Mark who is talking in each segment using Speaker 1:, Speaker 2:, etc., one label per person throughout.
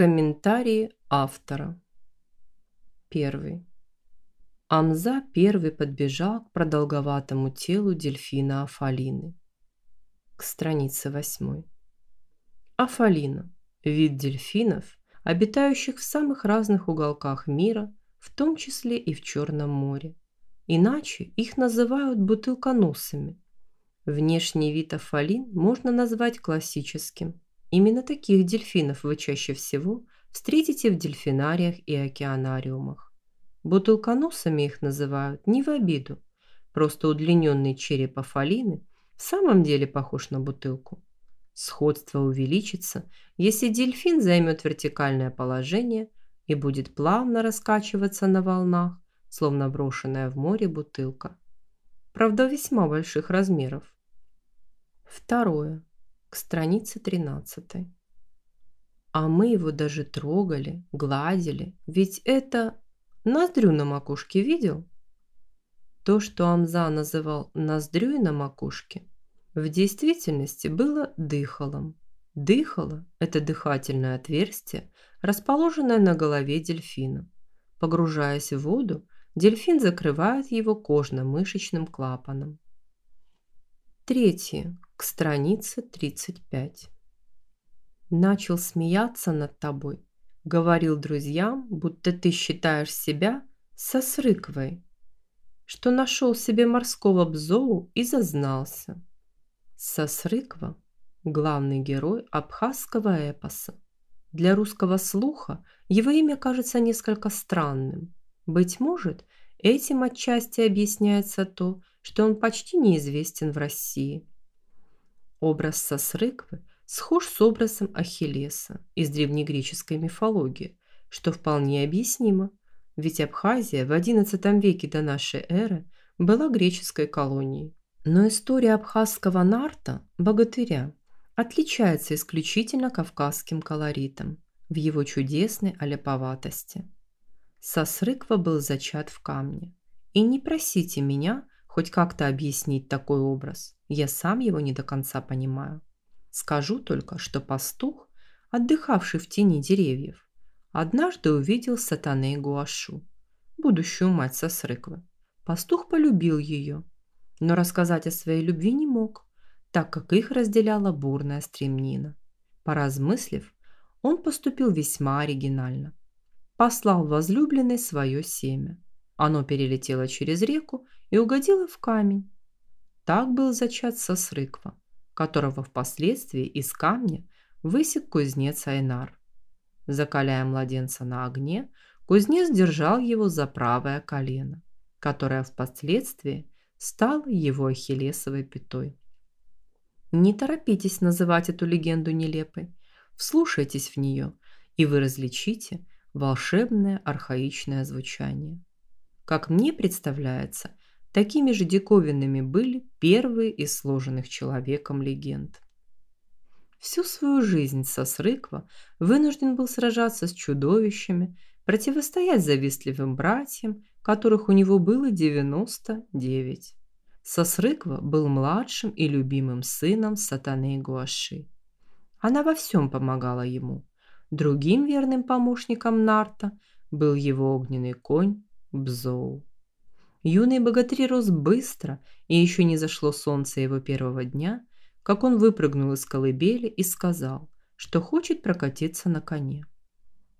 Speaker 1: Комментарии автора. Первый. Амза первый подбежал к продолговатому телу дельфина Афалины. К странице восьмой. Афалина – вид дельфинов, обитающих в самых разных уголках мира, в том числе и в Черном море. Иначе их называют бутылконосами. Внешний вид афалин можно назвать классическим. Именно таких дельфинов вы чаще всего встретите в дельфинариях и океанариумах. Бутылконосами их называют не в обиду, просто удлиненный череп афалины в самом деле похож на бутылку. Сходство увеличится, если дельфин займет вертикальное положение и будет плавно раскачиваться на волнах, словно брошенная в море бутылка. Правда, весьма больших размеров. Второе. К странице 13. А мы его даже трогали, гладили, ведь это... Ноздрю на макушке видел? То, что Амза называл ноздрюй на макушке, в действительности было дыхалом. Дыхало – это дыхательное отверстие, расположенное на голове дельфина. Погружаясь в воду, дельфин закрывает его кожно-мышечным клапаном. Третье. К странице 35. Начал смеяться над тобой. Говорил друзьям, будто ты считаешь себя сосрыквой, что нашел себе морского бзоу и зазнался. Сосрыква – главный герой абхазского эпоса. Для русского слуха его имя кажется несколько странным. Быть может, этим отчасти объясняется то, что он почти неизвестен в России. Образ Сосрыквы схож с образом Ахиллеса из древнегреческой мифологии, что вполне объяснимо, ведь Абхазия в XI веке до нашей эры была греческой колонией. Но история абхазского нарта, богатыря, отличается исключительно кавказским колоритом в его чудесной аляповатости. Сосрыква был зачат в камне. И не просите меня хоть как-то объяснить такой образ, я сам его не до конца понимаю. Скажу только, что пастух, отдыхавший в тени деревьев, однажды увидел сатаны Гуашу, будущую мать Сосрыквы. Пастух полюбил ее но рассказать о своей любви не мог, так как их разделяла бурная стремнина. Поразмыслив, он поступил весьма оригинально. Послал возлюбленной свое семя. Оно перелетело через реку и угодило в камень. Так был зачат Сосрыква, которого впоследствии из камня высек кузнец Айнар. Закаляя младенца на огне, кузнец держал его за правое колено, которое впоследствии стал его ахиллесовой пятой. Не торопитесь называть эту легенду нелепой. Вслушайтесь в нее, и вы различите волшебное архаичное звучание. Как мне представляется, такими же диковинными были первые из сложенных человеком легенд. Всю свою жизнь Сосрыква вынужден был сражаться с чудовищами, противостоять завистливым братьям которых у него было 99. Сосрыква был младшим и любимым сыном сатаны Гуаши. Она во всем помогала ему. Другим верным помощником Нарта был его огненный конь Бзоу. Юный богатырь рос быстро, и еще не зашло солнце его первого дня, как он выпрыгнул из колыбели и сказал, что хочет прокатиться на коне.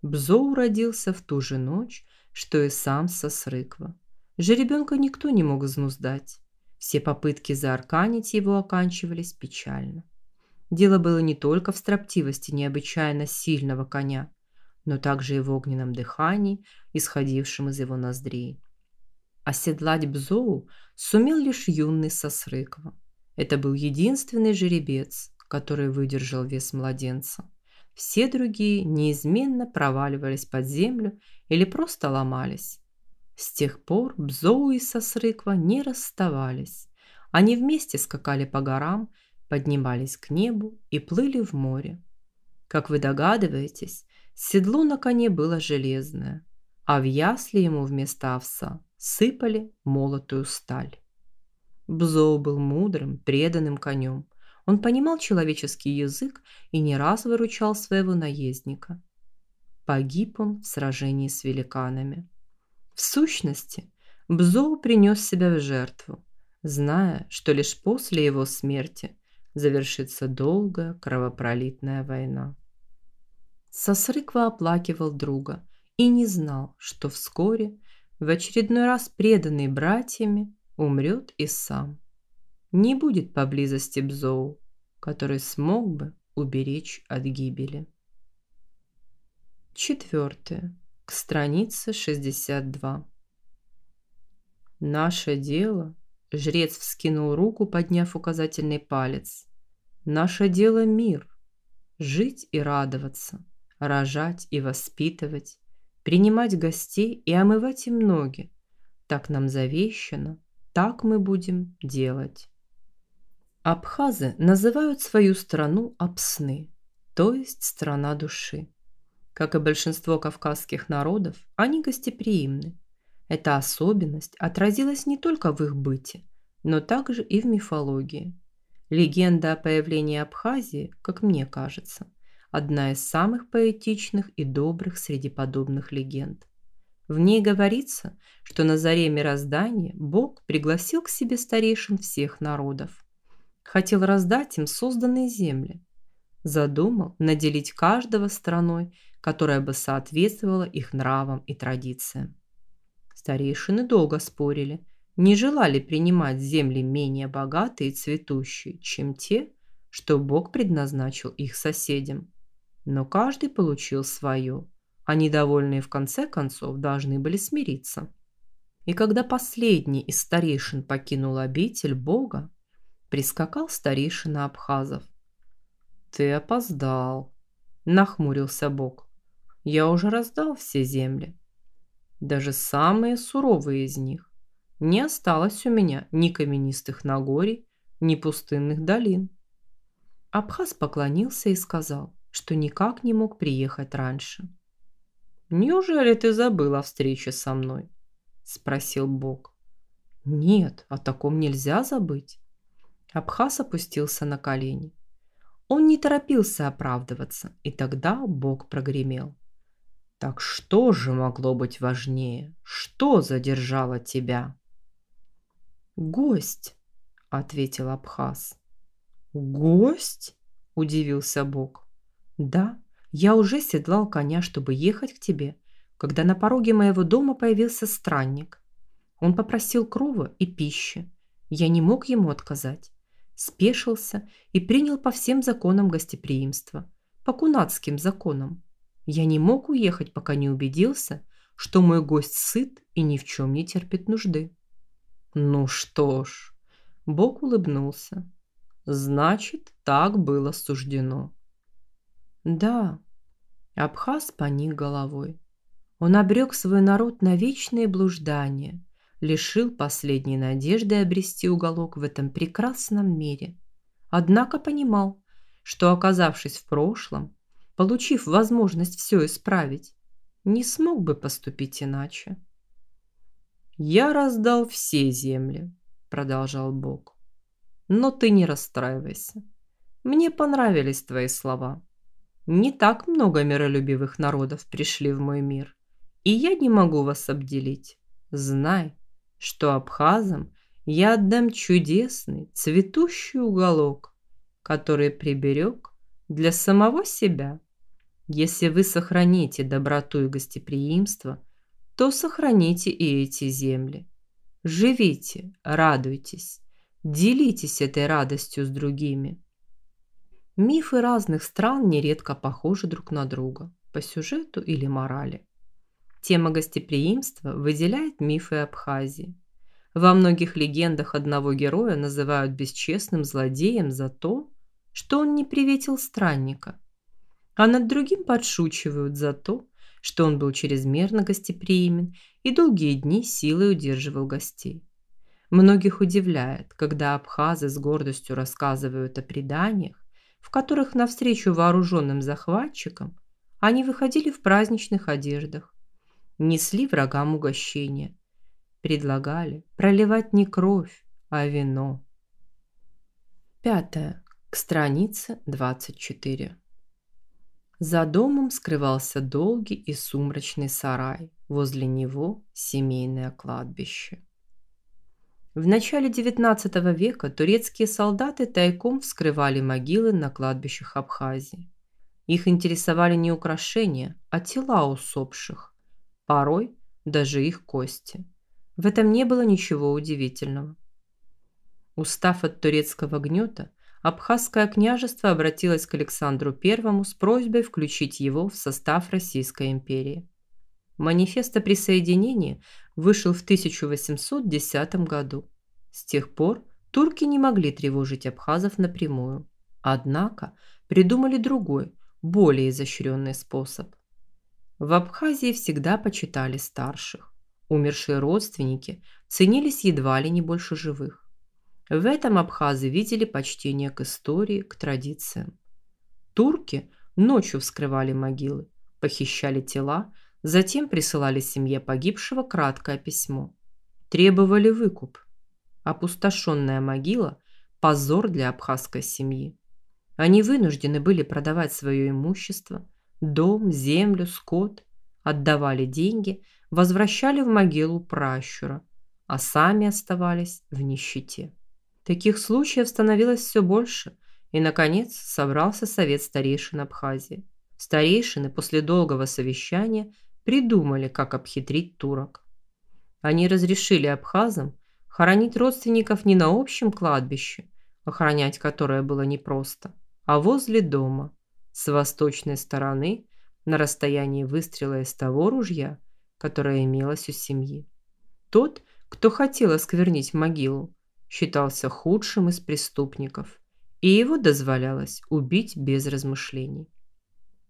Speaker 1: Бзоу родился в ту же ночь, что и сам Сосрыква. Жеребенка никто не мог изнуздать. Все попытки заарканить его оканчивались печально. Дело было не только в строптивости необычайно сильного коня, но также и в огненном дыхании, исходившем из его ноздрей. Оседлать Бзоу сумел лишь юный Сосрыква. Это был единственный жеребец, который выдержал вес младенца. Все другие неизменно проваливались под землю или просто ломались. С тех пор Бзоу и Сосрыква не расставались. Они вместе скакали по горам, поднимались к небу и плыли в море. Как вы догадываетесь, седло на коне было железное, а в ясли ему вместо овса сыпали молотую сталь. Бзоу был мудрым, преданным конем. Он понимал человеческий язык и не раз выручал своего наездника. Погиб он в сражении с великанами. В сущности, Бзоу принес себя в жертву, зная, что лишь после его смерти завершится долгая кровопролитная война. Сосрыква оплакивал друга и не знал, что вскоре, в очередной раз преданный братьями, умрет и сам. Не будет поблизости Бзоу, который смог бы уберечь от гибели. Четвертое. К странице 62. Наше дело, жрец вскинул руку, подняв указательный палец. Наше дело мир, жить и радоваться, рожать и воспитывать, принимать гостей и омывать им ноги. Так нам завещано, так мы будем делать. Абхазы называют свою страну Апсны, то есть страна души. Как и большинство кавказских народов, они гостеприимны. Эта особенность отразилась не только в их быте, но также и в мифологии. Легенда о появлении Абхазии, как мне кажется, одна из самых поэтичных и добрых среди подобных легенд. В ней говорится, что на заре мироздания Бог пригласил к себе старейшин всех народов хотел раздать им созданные земли. Задумал наделить каждого страной, которая бы соответствовала их нравам и традициям. Старейшины долго спорили, не желали принимать земли менее богатые и цветущие, чем те, что Бог предназначил их соседям. Но каждый получил свое, а недовольные в конце концов должны были смириться. И когда последний из старейшин покинул обитель Бога, прискакал старейшина Абхазов. «Ты опоздал», – нахмурился Бог. «Я уже раздал все земли, даже самые суровые из них. Не осталось у меня ни каменистых нагорий, ни пустынных долин». Абхаз поклонился и сказал, что никак не мог приехать раньше. «Неужели ты забыл о встрече со мной?» – спросил Бог. «Нет, о таком нельзя забыть. Абхаз опустился на колени. Он не торопился оправдываться, и тогда Бог прогремел. «Так что же могло быть важнее? Что задержало тебя?» «Гость», — ответил Абхаз. «Гость?» — удивился Бог. «Да, я уже седлал коня, чтобы ехать к тебе, когда на пороге моего дома появился странник. Он попросил крова и пищи. Я не мог ему отказать спешился и принял по всем законам гостеприимства, по кунацким законам. Я не мог уехать, пока не убедился, что мой гость сыт и ни в чем не терпит нужды. Ну что ж, Бог улыбнулся. Значит, так было суждено. Да, Абхаз поник головой. Он обрек свой народ на вечные блуждания, лишил последней надежды обрести уголок в этом прекрасном мире. Однако понимал, что, оказавшись в прошлом, получив возможность все исправить, не смог бы поступить иначе. «Я раздал все земли», – продолжал Бог. «Но ты не расстраивайся. Мне понравились твои слова. Не так много миролюбивых народов пришли в мой мир, и я не могу вас обделить. Знай, что абхазам я отдам чудесный цветущий уголок, который приберег для самого себя. Если вы сохраните доброту и гостеприимство, то сохраните и эти земли. Живите, радуйтесь, делитесь этой радостью с другими. Мифы разных стран нередко похожи друг на друга по сюжету или морали. Тема гостеприимства выделяет мифы Абхазии. Во многих легендах одного героя называют бесчестным злодеем за то, что он не приветил странника, а над другим подшучивают за то, что он был чрезмерно гостеприимен и долгие дни силой удерживал гостей. Многих удивляет, когда абхазы с гордостью рассказывают о преданиях, в которых навстречу вооруженным захватчикам они выходили в праздничных одеждах, несли врагам угощения. Предлагали проливать не кровь, а вино. Пятое. К странице 24. За домом скрывался долгий и сумрачный сарай, возле него семейное кладбище. В начале XIX века турецкие солдаты тайком вскрывали могилы на кладбищах Абхазии. Их интересовали не украшения, а тела усопших, порой даже их кости. В этом не было ничего удивительного. Устав от турецкого гнета, Абхазское княжество обратилось к Александру I с просьбой включить его в состав Российской империи. Манифест о присоединении вышел в 1810 году. С тех пор турки не могли тревожить абхазов напрямую. Однако придумали другой, более изощренный способ. В Абхазии всегда почитали старших. Умершие родственники ценились едва ли не больше живых. В этом абхазы видели почтение к истории, к традициям. Турки ночью вскрывали могилы, похищали тела, затем присылали семье погибшего краткое письмо. Требовали выкуп. Опустошенная могила – позор для абхазской семьи. Они вынуждены были продавать свое имущество, дом, землю, скот, отдавали деньги, возвращали в могилу пращура, а сами оставались в нищете. Таких случаев становилось все больше, и, наконец, собрался совет старейшин Абхазии. Старейшины после долгого совещания придумали, как обхитрить турок. Они разрешили абхазам хоронить родственников не на общем кладбище, охранять которое было непросто, а возле дома, с восточной стороны, на расстоянии выстрела из того ружья, которое имелось у семьи. Тот, кто хотел осквернить могилу, считался худшим из преступников, и его дозволялось убить без размышлений.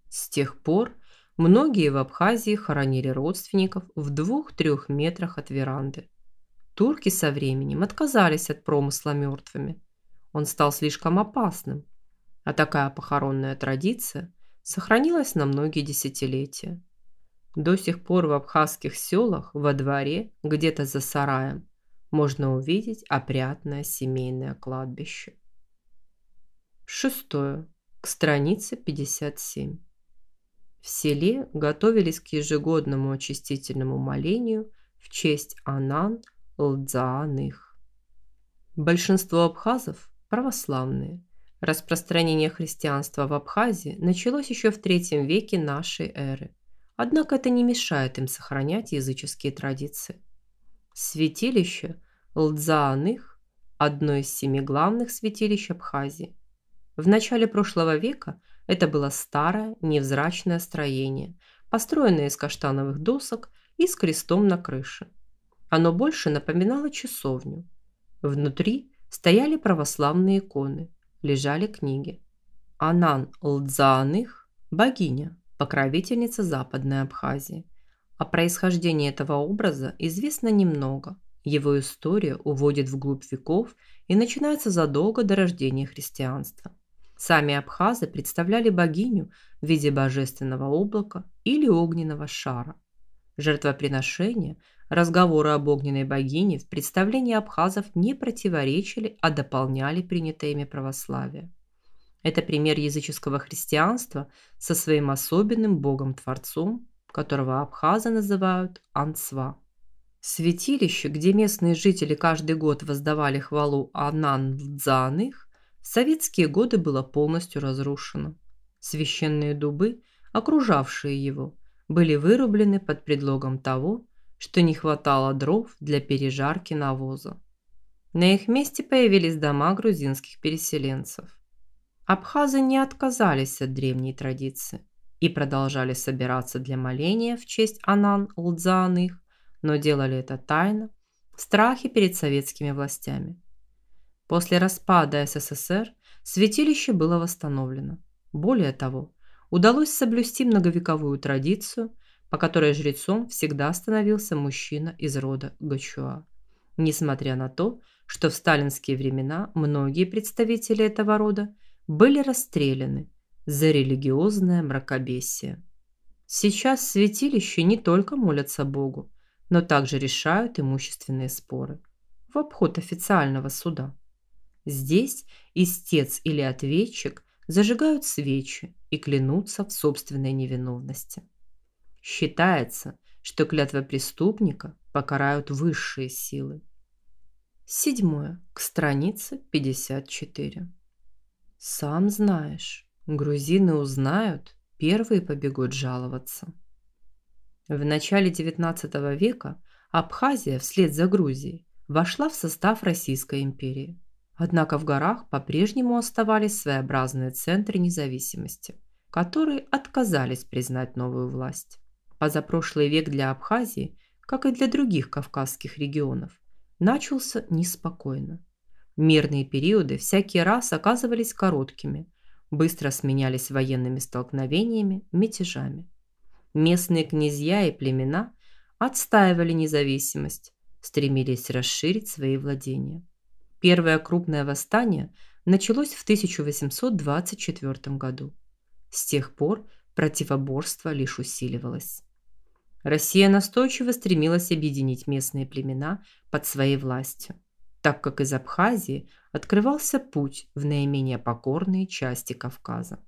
Speaker 1: С тех пор многие в Абхазии хоронили родственников в двух-трех метрах от веранды. Турки со временем отказались от промысла мертвыми. Он стал слишком опасным, а такая похоронная традиция сохранилась на многие десятилетия. До сих пор в абхазских селах во дворе, где-то за сараем, можно увидеть опрятное семейное кладбище. Шестое. К странице 57. В селе готовились к ежегодному очистительному молению в честь Анан Лдзааных. Большинство абхазов – православные. Распространение христианства в Абхазии началось еще в третьем веке нашей эры. Однако это не мешает им сохранять языческие традиции. Святилище Лдзааных – одно из семи главных святилищ Абхазии. В начале прошлого века это было старое, невзрачное строение, построенное из каштановых досок и с крестом на крыше. Оно больше напоминало часовню. Внутри стояли православные иконы, лежали книги. Анан Лдзааных – богиня, покровительница Западной Абхазии – о происхождении этого образа известно немного. Его история уводит вглубь веков и начинается задолго до рождения христианства. Сами абхазы представляли богиню в виде божественного облака или огненного шара. Жертвоприношения, разговоры об огненной богине в представлении абхазов не противоречили, а дополняли принятое ими православие. Это пример языческого христианства со своим особенным богом-творцом которого абхазы называют Ансва. Святилище, где местные жители каждый год воздавали хвалу Анан-Дзаных, в советские годы было полностью разрушено. Священные дубы, окружавшие его, были вырублены под предлогом того, что не хватало дров для пережарки навоза. На их месте появились дома грузинских переселенцев. Абхазы не отказались от древней традиции и продолжали собираться для моления в честь Анан Лдзааных, но делали это тайно, в страхе перед советскими властями. После распада СССР святилище было восстановлено. Более того, удалось соблюсти многовековую традицию, по которой жрецом всегда становился мужчина из рода Гачуа. Несмотря на то, что в сталинские времена многие представители этого рода были расстреляны за религиозное мракобесие. Сейчас святилища не только молятся Богу, но также решают имущественные споры в обход официального суда. Здесь истец или ответчик зажигают свечи и клянутся в собственной невиновности. Считается, что клятва преступника покарают высшие силы. Седьмое. К странице 54. Сам знаешь, грузины узнают, первые побегут жаловаться. В начале XIX века Абхазия вслед за Грузией вошла в состав Российской империи. Однако в горах по-прежнему оставались своеобразные центры независимости, которые отказались признать новую власть. Позапрошлый век для Абхазии, как и для других кавказских регионов, начался неспокойно. Мирные периоды всякий раз оказывались короткими, быстро сменялись военными столкновениями, мятежами. Местные князья и племена отстаивали независимость, стремились расширить свои владения. Первое крупное восстание началось в 1824 году. С тех пор противоборство лишь усиливалось. Россия настойчиво стремилась объединить местные племена под своей властью, так как из Абхазии открывался путь в наименее покорные части Кавказа.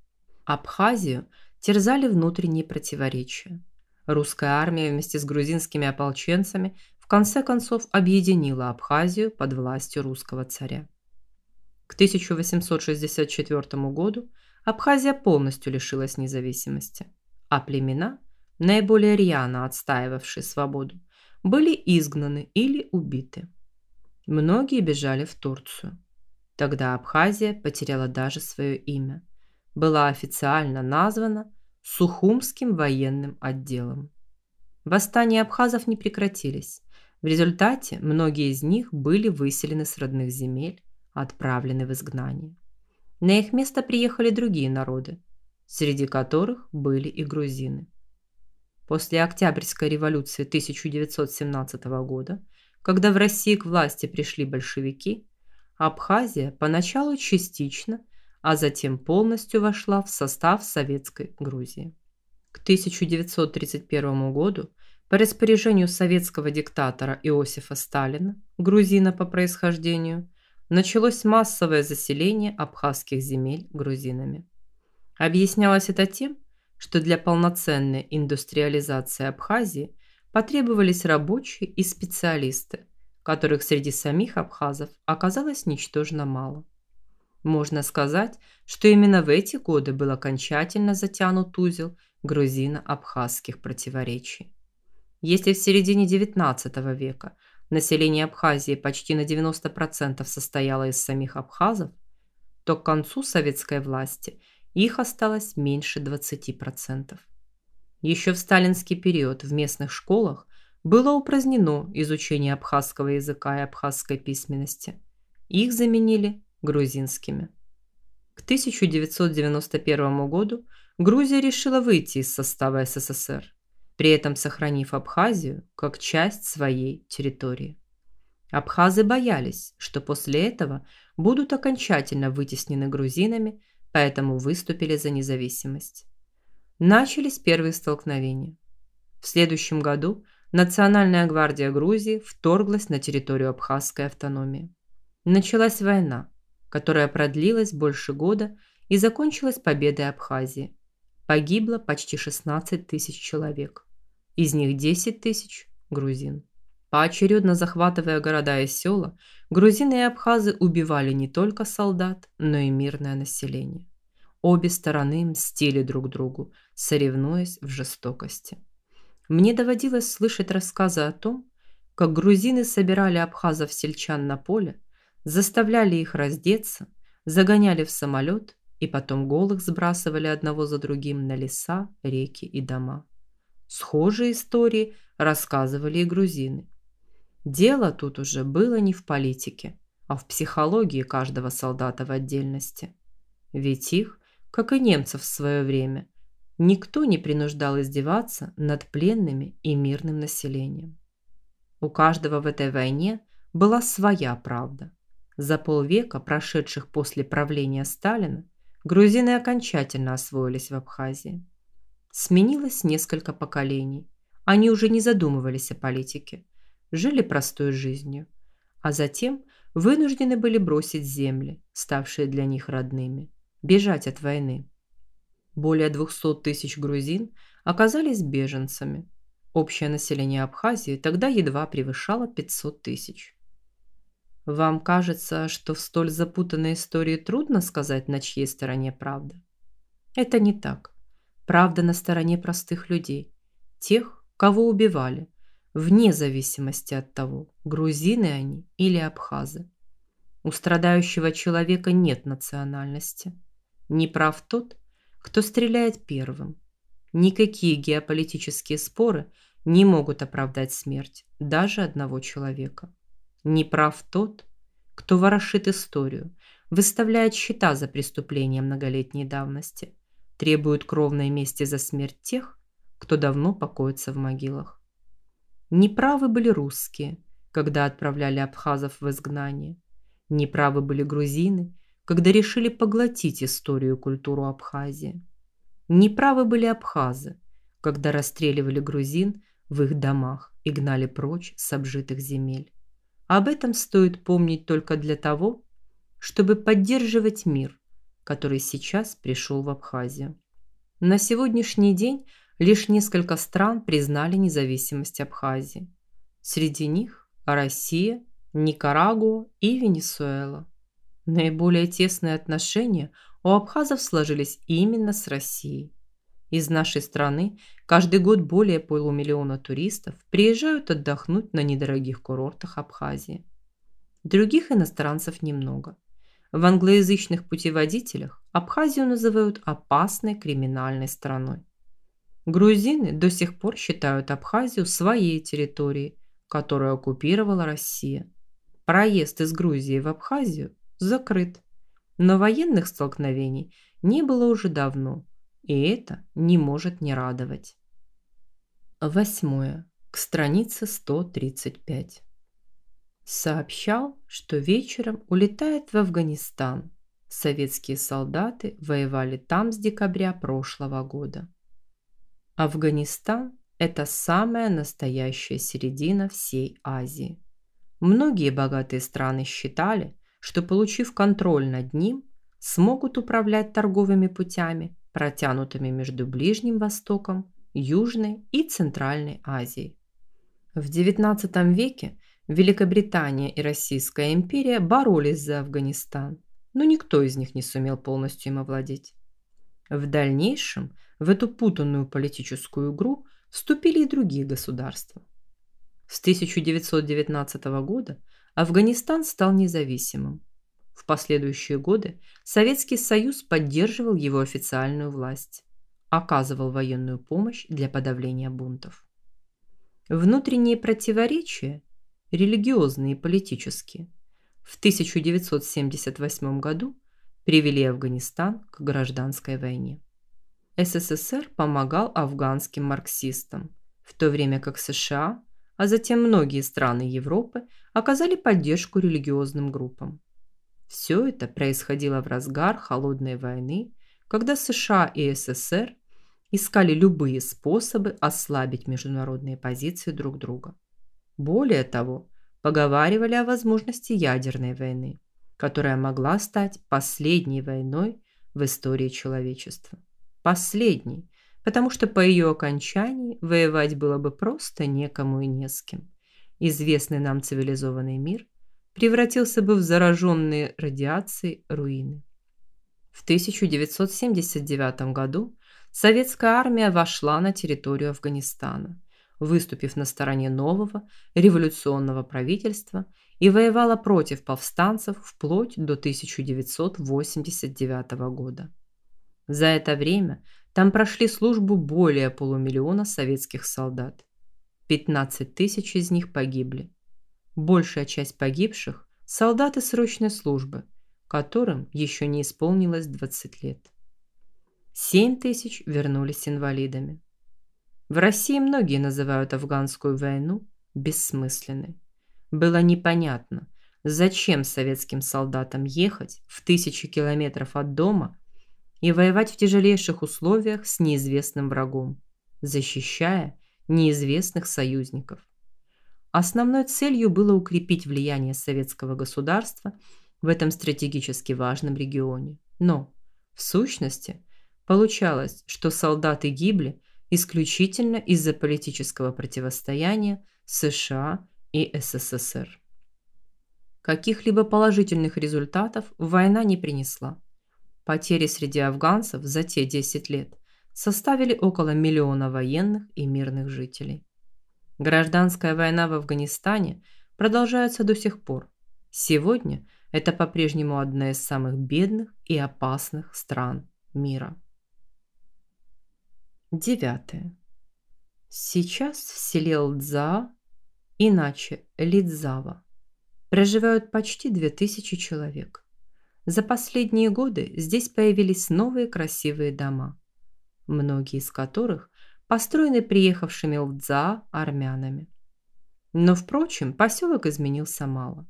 Speaker 1: Абхазию терзали внутренние противоречия. Русская армия вместе с грузинскими ополченцами конце концов объединила Абхазию под властью русского царя. К 1864 году Абхазия полностью лишилась независимости, а племена – наиболее рьяно отстаивавшие свободу, были изгнаны или убиты. Многие бежали в Турцию. Тогда Абхазия потеряла даже свое имя. Была официально названа Сухумским военным отделом. Восстания абхазов не прекратились. В результате многие из них были выселены с родных земель, отправлены в изгнание. На их место приехали другие народы, среди которых были и грузины. После Октябрьской революции 1917 года, когда в России к власти пришли большевики, Абхазия поначалу частично, а затем полностью вошла в состав Советской Грузии. К 1931 году по распоряжению советского диктатора Иосифа Сталина, грузина по происхождению, началось массовое заселение абхазских земель грузинами. Объяснялось это тем, что для полноценной индустриализации Абхазии потребовались рабочие и специалисты, которых среди самих абхазов оказалось ничтожно мало. Можно сказать, что именно в эти годы был окончательно затянут узел грузино-абхазских противоречий. Если в середине XIX века население Абхазии почти на 90% состояло из самих абхазов, то к концу советской власти – их осталось меньше 20%. Еще в сталинский период в местных школах было упразднено изучение абхазского языка и абхазской письменности. Их заменили грузинскими. К 1991 году Грузия решила выйти из состава СССР, при этом сохранив Абхазию как часть своей территории. Абхазы боялись, что после этого будут окончательно вытеснены грузинами поэтому выступили за независимость. Начались первые столкновения. В следующем году Национальная гвардия Грузии вторглась на территорию Абхазской автономии. Началась война, которая продлилась больше года и закончилась победой Абхазии. Погибло почти 16 тысяч человек. Из них 10 тысяч – грузин. Поочередно захватывая города и села, грузины и абхазы убивали не только солдат, но и мирное население. Обе стороны мстили друг другу, соревнуясь в жестокости. Мне доводилось слышать рассказы о том, как грузины собирали абхазов-сельчан на поле, заставляли их раздеться, загоняли в самолет и потом голых сбрасывали одного за другим на леса, реки и дома. Схожие истории рассказывали и грузины. Дело тут уже было не в политике, а в психологии каждого солдата в отдельности. Ведь их, как и немцев в свое время, никто не принуждал издеваться над пленными и мирным населением. У каждого в этой войне была своя правда. За полвека, прошедших после правления Сталина, грузины окончательно освоились в Абхазии. Сменилось несколько поколений. Они уже не задумывались о политике, жили простой жизнью, а затем вынуждены были бросить земли, ставшие для них родными, бежать от войны. Более 200 тысяч грузин оказались беженцами. Общее население Абхазии тогда едва превышало 500 тысяч. Вам кажется, что в столь запутанной истории трудно сказать, на чьей стороне правда? Это не так. Правда на стороне простых людей, тех, кого убивали, вне зависимости от того, грузины они или абхазы. У страдающего человека нет национальности. Не прав тот, кто стреляет первым. Никакие геополитические споры не могут оправдать смерть даже одного человека. Не прав тот, кто ворошит историю, выставляет счета за преступления многолетней давности, требует кровной мести за смерть тех, кто давно покоится в могилах. Неправы были русские, когда отправляли абхазов в изгнание. Неправы были грузины, когда решили поглотить историю и культуру Абхазии. Неправы были абхазы, когда расстреливали грузин в их домах и гнали прочь с обжитых земель. Об этом стоит помнить только для того, чтобы поддерживать мир, который сейчас пришел в Абхазию. На сегодняшний день лишь несколько стран признали независимость Абхазии. Среди них Россия, Никарагуа и Венесуэла. Наиболее тесные отношения у абхазов сложились именно с Россией. Из нашей страны каждый год более полумиллиона туристов приезжают отдохнуть на недорогих курортах Абхазии. Других иностранцев немного. В англоязычных путеводителях Абхазию называют опасной криминальной страной. Грузины до сих пор считают Абхазию своей территорией, которую оккупировала Россия. Проезд из Грузии в Абхазию закрыт. Но военных столкновений не было уже давно – и это не может не радовать. Восьмое. К странице 135. Сообщал, что вечером улетает в Афганистан. Советские солдаты воевали там с декабря прошлого года. Афганистан – это самая настоящая середина всей Азии. Многие богатые страны считали, что получив контроль над ним, смогут управлять торговыми путями протянутыми между Ближним Востоком, Южной и Центральной Азией. В XIX веке Великобритания и Российская империя боролись за Афганистан, но никто из них не сумел полностью им овладеть. В дальнейшем в эту путанную политическую игру вступили и другие государства. С 1919 года Афганистан стал независимым, в последующие годы Советский Союз поддерживал его официальную власть, оказывал военную помощь для подавления бунтов. Внутренние противоречия, религиозные и политические, в 1978 году привели Афганистан к гражданской войне. СССР помогал афганским марксистам, в то время как США, а затем многие страны Европы оказали поддержку религиозным группам. Все это происходило в разгар холодной войны, когда США и СССР искали любые способы ослабить международные позиции друг друга. Более того, поговаривали о возможности ядерной войны, которая могла стать последней войной в истории человечества. Последней, потому что по ее окончании воевать было бы просто некому и не с кем. Известный нам цивилизованный мир превратился бы в зараженные радиацией руины. В 1979 году советская армия вошла на территорию Афганистана, выступив на стороне нового революционного правительства и воевала против повстанцев вплоть до 1989 года. За это время там прошли службу более полумиллиона советских солдат. 15 тысяч из них погибли. Большая часть погибших – солдаты срочной службы, которым еще не исполнилось 20 лет. 7 тысяч вернулись инвалидами. В России многие называют афганскую войну бессмысленной. Было непонятно, зачем советским солдатам ехать в тысячи километров от дома и воевать в тяжелейших условиях с неизвестным врагом, защищая неизвестных союзников. Основной целью было укрепить влияние советского государства в этом стратегически важном регионе. Но, в сущности, Получалось, что солдаты гибли исключительно из-за политического противостояния США и СССР. Каких-либо положительных результатов война не принесла. Потери среди афганцев за те 10 лет составили около миллиона военных и мирных жителей. Гражданская война в Афганистане продолжается до сих пор. Сегодня это по-прежнему одна из самых бедных и опасных стран мира. Девятое. Сейчас в селе Лдза, иначе Лидзава, проживают почти 2000 человек. За последние годы здесь появились новые красивые дома, многие из которых построены приехавшими Лдза армянами. Но, впрочем, поселок изменился мало.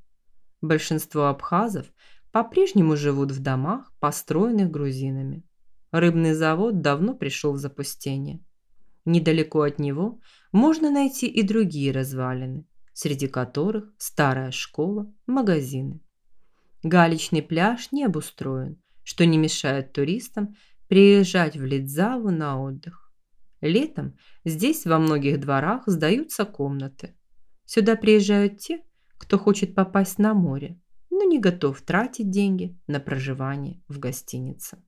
Speaker 1: Большинство абхазов по-прежнему живут в домах, построенных грузинами. Рыбный завод давно пришел в запустение. Недалеко от него можно найти и другие развалины, среди которых старая школа, магазины. Галечный пляж не обустроен, что не мешает туристам приезжать в Лидзаву на отдых. Летом здесь во многих дворах сдаются комнаты. Сюда приезжают те, кто хочет попасть на море, но не готов тратить деньги на проживание в гостинице.